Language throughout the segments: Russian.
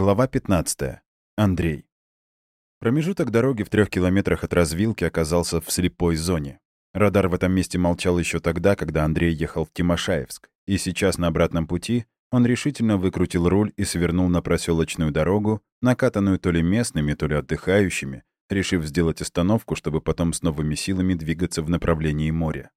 Глава 15. Андрей. Промежуток дороги в трех километрах от развилки оказался в слепой зоне. Радар в этом месте молчал еще тогда, когда Андрей ехал в Тимошаевск, и сейчас на обратном пути он решительно выкрутил руль и свернул на проселочную дорогу, накатанную то ли местными, то ли отдыхающими, решив сделать остановку, чтобы потом с новыми силами двигаться в направлении моря.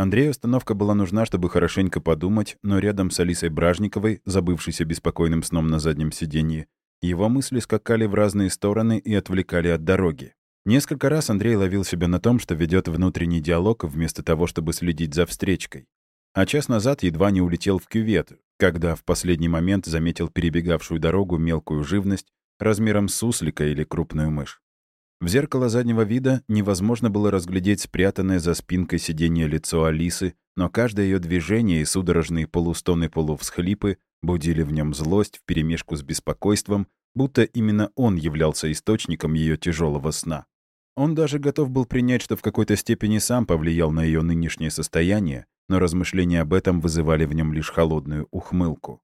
Андрею остановка была нужна, чтобы хорошенько подумать, но рядом с Алисой Бражниковой, забывшейся беспокойным сном на заднем сиденье, его мысли скакали в разные стороны и отвлекали от дороги. Несколько раз Андрей ловил себя на том, что ведет внутренний диалог вместо того, чтобы следить за встречкой. А час назад едва не улетел в кювет, когда в последний момент заметил перебегавшую дорогу мелкую живность размером с суслика или крупную мышь. В зеркало заднего вида невозможно было разглядеть спрятанное за спинкой сиденье лицо Алисы, но каждое ее движение и судорожные полустоны полувсхлипы будили в нем злость вперемешку с беспокойством, будто именно он являлся источником ее тяжелого сна. Он даже готов был принять, что в какой-то степени сам повлиял на ее нынешнее состояние, но размышления об этом вызывали в нем лишь холодную ухмылку.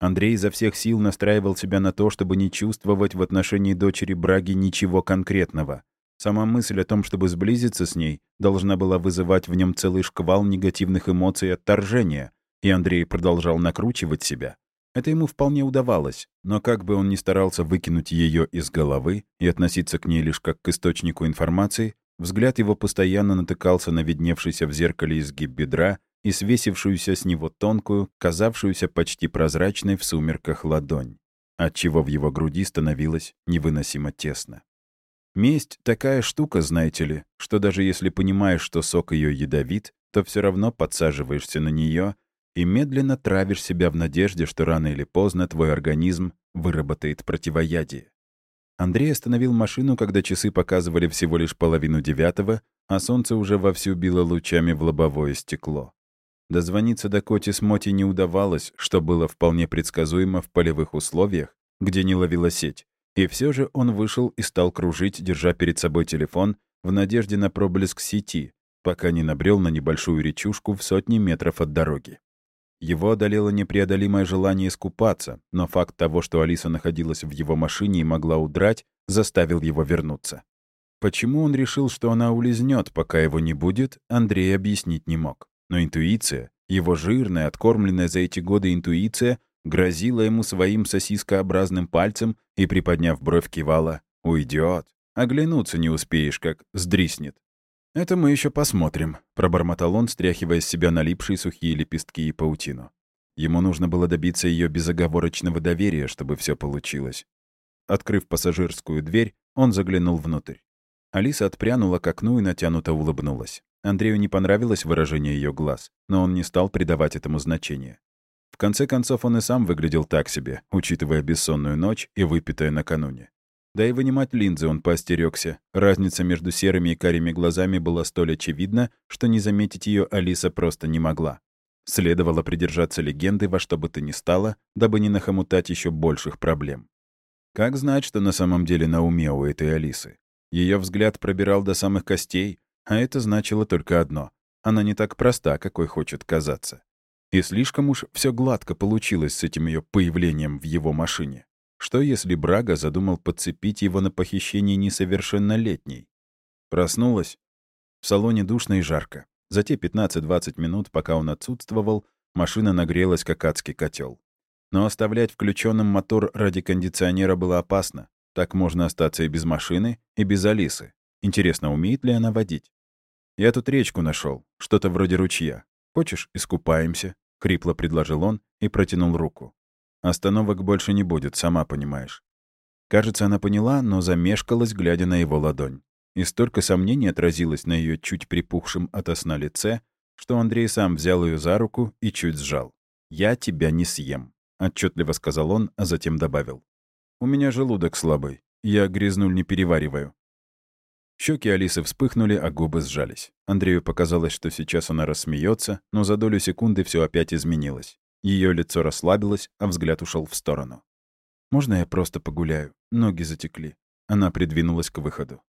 Андрей изо всех сил настраивал себя на то, чтобы не чувствовать в отношении дочери Браги ничего конкретного. Сама мысль о том, чтобы сблизиться с ней, должна была вызывать в нем целый шквал негативных эмоций отторжения, и Андрей продолжал накручивать себя. Это ему вполне удавалось, но как бы он ни старался выкинуть ее из головы и относиться к ней лишь как к источнику информации, взгляд его постоянно натыкался на видневшийся в зеркале изгиб бедра и свесившуюся с него тонкую, казавшуюся почти прозрачной в сумерках ладонь, отчего в его груди становилось невыносимо тесно. Месть — такая штука, знаете ли, что даже если понимаешь, что сок ее ядовит, то все равно подсаживаешься на нее и медленно травишь себя в надежде, что рано или поздно твой организм выработает противоядие. Андрей остановил машину, когда часы показывали всего лишь половину девятого, а солнце уже вовсю било лучами в лобовое стекло. Дозвониться до Коти с Моти не удавалось, что было вполне предсказуемо в полевых условиях, где не ловила сеть. И все же он вышел и стал кружить, держа перед собой телефон, в надежде на проблеск сети, пока не набрел на небольшую речушку в сотни метров от дороги. Его одолело непреодолимое желание искупаться, но факт того, что Алиса находилась в его машине и могла удрать, заставил его вернуться. Почему он решил, что она улизнет, пока его не будет, Андрей объяснить не мог. Но интуиция, его жирная, откормленная за эти годы интуиция, грозила ему своим сосискообразным пальцем и, приподняв бровь, кивала «Уйдет. Оглянуться не успеешь, как сдриснет». «Это мы еще посмотрим», — пробормотал он, стряхивая с себя налипшие сухие лепестки и паутину. Ему нужно было добиться ее безоговорочного доверия, чтобы все получилось. Открыв пассажирскую дверь, он заглянул внутрь. Алиса отпрянула к окну и натянуто улыбнулась. Андрею не понравилось выражение ее глаз, но он не стал придавать этому значения. В конце концов, он и сам выглядел так себе, учитывая бессонную ночь и выпитое накануне. Да и вынимать линзы он поостерегся. Разница между серыми и карими глазами была столь очевидна, что не заметить ее Алиса просто не могла. Следовало придержаться легенды во что бы то ни стало, дабы не нахомутать еще больших проблем. Как знать, что на самом деле на уме у этой Алисы? Ее взгляд пробирал до самых костей, а это значило только одно — она не так проста, какой хочет казаться. И слишком уж все гладко получилось с этим ее появлением в его машине. Что если Брага задумал подцепить его на похищение несовершеннолетней? Проснулась? В салоне душно и жарко. За те 15-20 минут, пока он отсутствовал, машина нагрелась, как адский котел. Но оставлять включенным мотор ради кондиционера было опасно. Так можно остаться и без машины, и без Алисы. Интересно, умеет ли она водить? «Я тут речку нашел, что-то вроде ручья. Хочешь, искупаемся?» — хрипло предложил он и протянул руку. «Остановок больше не будет, сама понимаешь». Кажется, она поняла, но замешкалась, глядя на его ладонь. И столько сомнений отразилось на ее чуть припухшем ото сна лице, что Андрей сам взял ее за руку и чуть сжал. «Я тебя не съем», — отчетливо сказал он, а затем добавил. «У меня желудок слабый. Я грязнуль не перевариваю. Щеки Алисы вспыхнули, а губы сжались. Андрею показалось, что сейчас она рассмеется, но за долю секунды все опять изменилось. Ее лицо расслабилось, а взгляд ушел в сторону. «Можно я просто погуляю? Ноги затекли». Она придвинулась к выходу.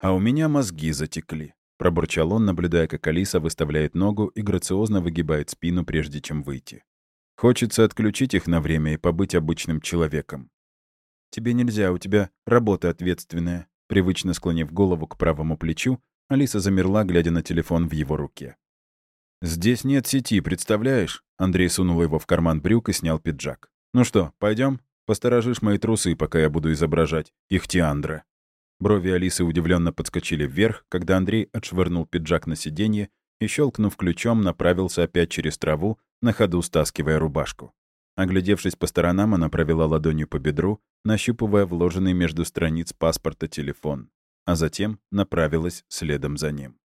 «А у меня мозги затекли», — пробурчал он, наблюдая, как Алиса выставляет ногу и грациозно выгибает спину, прежде чем выйти. «Хочется отключить их на время и побыть обычным человеком». «Тебе нельзя, у тебя работа ответственная». Привычно склонив голову к правому плечу, Алиса замерла, глядя на телефон в его руке. «Здесь нет сети, представляешь?» Андрей сунул его в карман брюк и снял пиджак. «Ну что, пойдем? Посторожишь мои трусы, пока я буду изображать их Тиандра». Брови Алисы удивленно подскочили вверх, когда Андрей отшвырнул пиджак на сиденье и, щелкнув ключом, направился опять через траву, на ходу стаскивая рубашку. Оглядевшись по сторонам, она провела ладонью по бедру, нащупывая вложенный между страниц паспорта телефон, а затем направилась следом за ним.